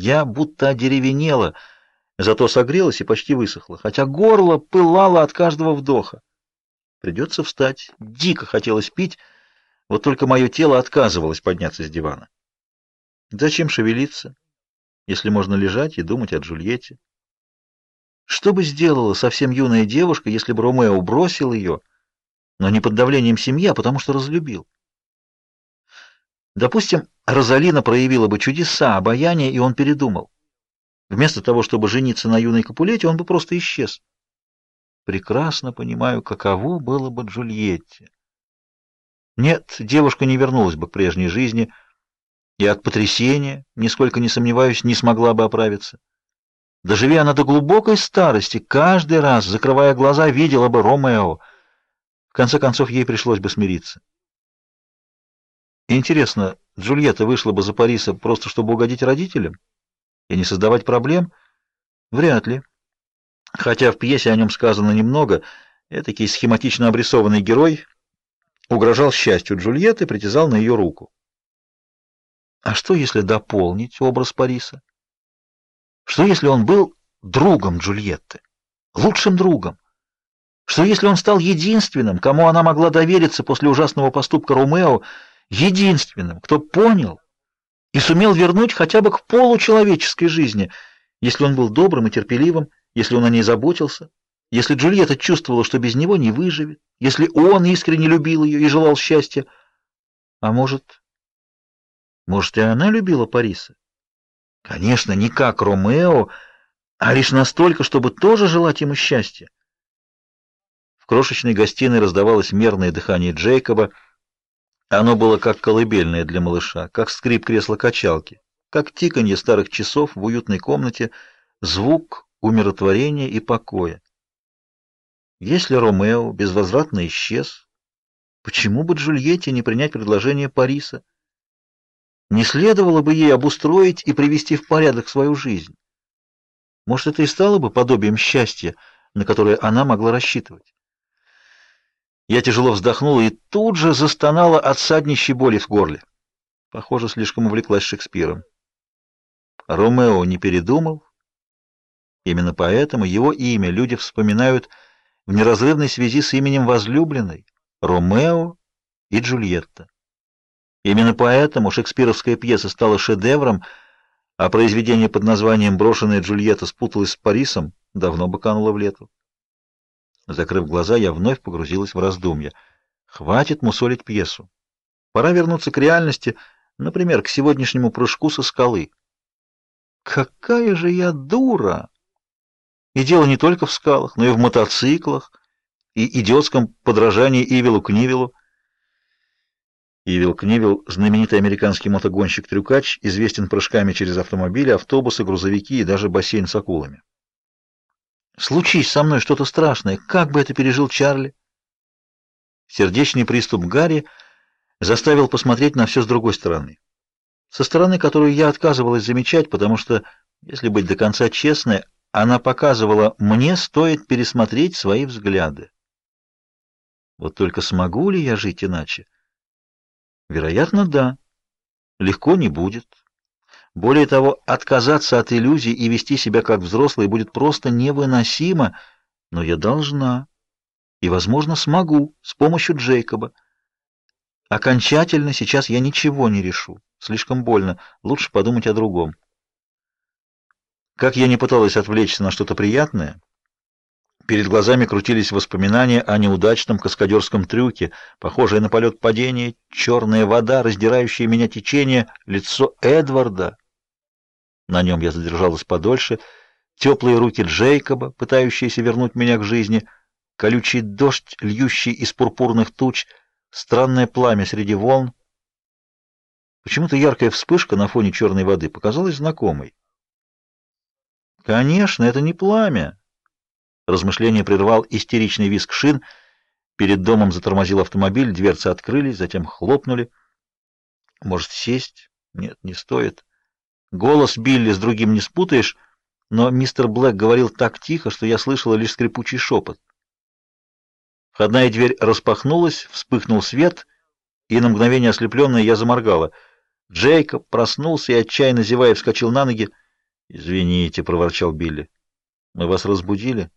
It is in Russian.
Я будто одеревенела, зато согрелась и почти высохла, хотя горло пылало от каждого вдоха. Придется встать. Дико хотелось пить, вот только мое тело отказывалось подняться с дивана. Зачем шевелиться, если можно лежать и думать о Джульетте? Что бы сделала совсем юная девушка, если бы Ромео бросил ее, но не под давлением семьи, а потому что разлюбил? Допустим, Розалина проявила бы чудеса, обаяние, и он передумал. Вместо того, чтобы жениться на юной Капулете, он бы просто исчез. Прекрасно понимаю, каково было бы Джульетте. Нет, девушка не вернулась бы к прежней жизни, и от потрясения, нисколько не сомневаюсь, не смогла бы оправиться. Доживи она до глубокой старости, каждый раз, закрывая глаза, видела бы Ромео. В конце концов, ей пришлось бы смириться. Интересно, Джульетта вышла бы за Париса просто чтобы угодить родителям и не создавать проблем? Вряд ли. Хотя в пьесе о нем сказано немного, этакий схематично обрисованный герой угрожал счастью Джульетты, притязал на ее руку. А что, если дополнить образ Париса? Что если он был другом Джульетты, лучшим другом? Что если он стал единственным, кому она могла довериться после ужасного поступка Ромео, единственным, кто понял и сумел вернуть хотя бы к получеловеческой жизни, если он был добрым и терпеливым, если он о ней заботился, если Джульетта чувствовала, что без него не выживет, если он искренне любил ее и желал счастья, а может, может и она любила Париса? Конечно, не как Ромео, а лишь настолько, чтобы тоже желать ему счастья. В крошечной гостиной раздавалось мерное дыхание Джейкоба. Оно было как колыбельное для малыша, как скрип кресла-качалки, как тиканье старых часов в уютной комнате, звук умиротворения и покоя. Если Ромео безвозвратно исчез, почему бы Джульетте не принять предложение Париса? Не следовало бы ей обустроить и привести в порядок свою жизнь. Может, это и стало бы подобием счастья, на которое она могла рассчитывать. Я тяжело вздохнула и тут же застонала от саднищей боли в горле. Похоже, слишком увлеклась Шекспиром. Ромео не передумал. Именно поэтому его имя люди вспоминают в неразрывной связи с именем возлюбленной Ромео и Джульетта. Именно поэтому шекспировская пьеса стала шедевром, а произведение под названием «Брошенная Джульетта» спуталась с Парисом, давно бы кануло в лету. Закрыв глаза, я вновь погрузилась в раздумья. Хватит мусолить пьесу. Пора вернуться к реальности, например, к сегодняшнему прыжку со скалы. Какая же я дура! И дело не только в скалах, но и в мотоциклах, и идиотском подражании Ивилу Книвилу. Ивил Книвил, знаменитый американский мотогонщик-трюкач, известен прыжками через автомобили, автобусы, грузовики и даже бассейн с акулами. Случись со мной что-то страшное, как бы это пережил Чарли? Сердечный приступ Гарри заставил посмотреть на все с другой стороны. Со стороны, которую я отказывалась замечать, потому что, если быть до конца честной, она показывала, мне стоит пересмотреть свои взгляды. Вот только смогу ли я жить иначе? Вероятно, да. Легко не будет. Более того, отказаться от иллюзий и вести себя как взрослый будет просто невыносимо, но я должна и, возможно, смогу с помощью Джейкоба. Окончательно сейчас я ничего не решу. Слишком больно. Лучше подумать о другом. Как я не пыталась отвлечься на что-то приятное, Перед глазами крутились воспоминания о неудачном каскадерском трюке, похожее на полет падения, черная вода, раздирающая меня течение, лицо Эдварда. На нем я задержалась подольше, теплые руки Джейкоба, пытающиеся вернуть меня к жизни, колючий дождь, льющий из пурпурных туч, странное пламя среди волн. Почему-то яркая вспышка на фоне черной воды показалась знакомой. Конечно, это не пламя. Размышление прервал истеричный визг шин. Перед домом затормозил автомобиль, дверцы открылись, затем хлопнули. Может, сесть? Нет, не стоит. Голос Билли с другим не спутаешь, но мистер Блэк говорил так тихо, что я слышала лишь скрипучий шепот. Входная дверь распахнулась, вспыхнул свет, и на мгновение ослепленная я заморгала. Джейкоб проснулся и, отчаянно зевая, вскочил на ноги. «Извините», — проворчал Билли. «Мы вас разбудили?»